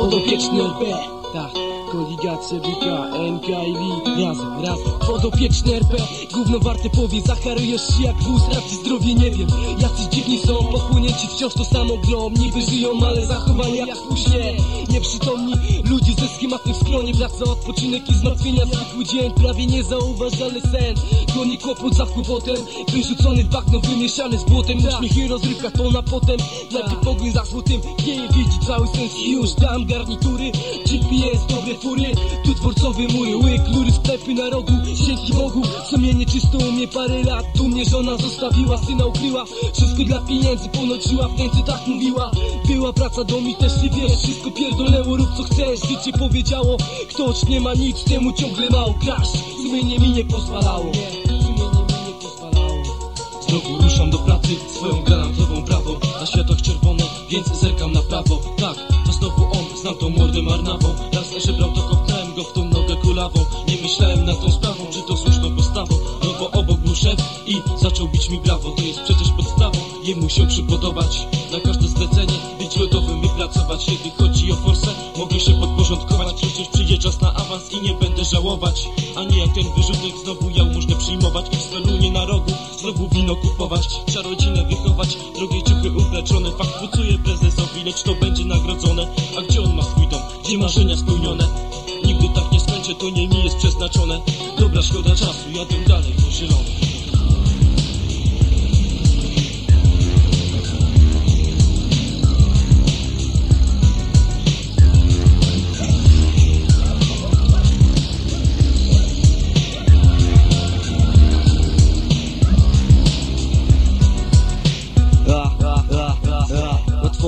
Podopieczny LB Tak, koligacja WK, NK i Lee Razem, razem Podopieczny RP, gówno warte powie Zacharujesz się jak wóz, racji zdrowie nie wiem. Jacyś dziwni są, pochłonięci wciąż to samo glom Niby żyją, ale zachowania jak później. Nieprzytomni ludzie ze schematem w skronie. Praca, odpoczynek i zmartwienia. Zwykły dzień, prawie niezauważalny sen. Goni kłopot za kłopotem. Wyrzucony w bagno, wymieszany z błotem. Uśmiech i rozrywka to na potem. Najpierw pogoń za złotym. Wieje widzi cały sens. Już dam garnitury. GPS, dobre Tu dworcowy mury, łyk, lury, sklepy na rogu Dzięki Bogu, sumienie czysto u mnie parę lat. Tu mnie żona zostawiła, syna ukryła. Wszystko dla pieniędzy, ponosiła w ręce tak mówiła. Była praca, dom i też nie wiesz. Wszystko pierdolęło, rób co chcesz. Życie powiedziało, ktoś nie ma nic Temu ciągle mało crash Sumienie mi nie pozwalało. Mi Znowu ruszam do pracy swoją granatową brawą Na światłach czerwone, więc zerkam na prawo. Tak, znowu on, znam tą mordę marnawą Raz leży brał to kopnąłem go w tą nogę kulawą. Nie myślałem nad tą sprawą, czy to słuszną postawą. No bo obok był szef i zaczął bić mi brawo. To jest przecież podstawą, jemu się przypodobać. Na każde zlecenie, być lodowym, wypracować Kiedy chodzi o forsę, mogę się podporządkować. Przecież przyjdzie czas na awans i nie będę żałować. A nie jak ten wyrzutek, znowu można przyjmować I steluję na rogu, znowu wino kupować Czarodzinę wychować, drogie ciuchy upleczone Fakt pucuje prezesowi, lecz to będzie nagrodzone. A gdzie on ma swój dom, gdzie marzenia spełnione? Nigdy tak nie skończę, to nie mi jest przeznaczone. Dobra, szkoda czasu, jadę dalej, zielony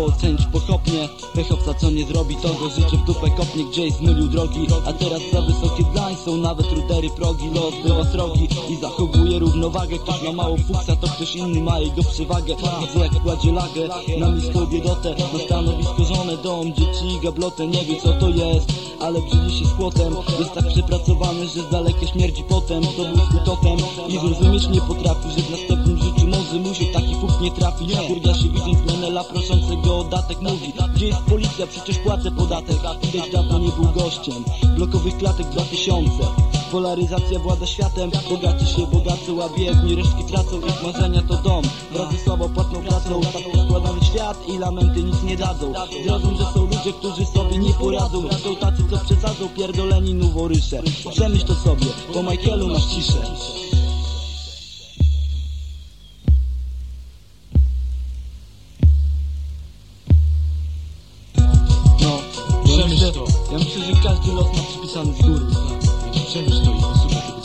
ocenić pochopnie Pechowca co nie zrobi to go życie w dupę kopnie Gdzieś zmylił drogi. A teraz za wysokie dlań są nawet rudery progi. Los bywa srogi i zachowuje równowagę. Ktoś ma mało fuksa to ktoś inny ma jego przewagę. Widzę jak kładzie lagę na miską biedotę Na stanowisko żonę, dom, dzieci, gablotę. Nie wie co to jest, ale brzydzi się z płotem. Jest tak przepracowany, że z daleka śmierdzi potem. To był totem i zrozumieć nie potrafi Że w następnym życiu może mu się taki fuk nie trafi. Kurwa się widząc Menela proszącego o datek mówi Gdzie jest policja? Przecież płacę podatek Widać dawno nie był gościem. Blokowych klatek 2000 Polaryzacja włada światem Bogaci się bogacą, a biedni resztki tracą Ich marzenia to dom. Wraz ze słabo płatną pracą Tak poskładany świat i lamenty nic nie dadzą. Zrozum, że są ludzie, którzy sobie nie poradzą. Są tacy, co przesadzą pierdoleni noworysze. Przemyśl to sobie, po Michaelu masz ciszę Ja myślę, że każdy lot ma przypisany z góry, znak. Czemu stoi po super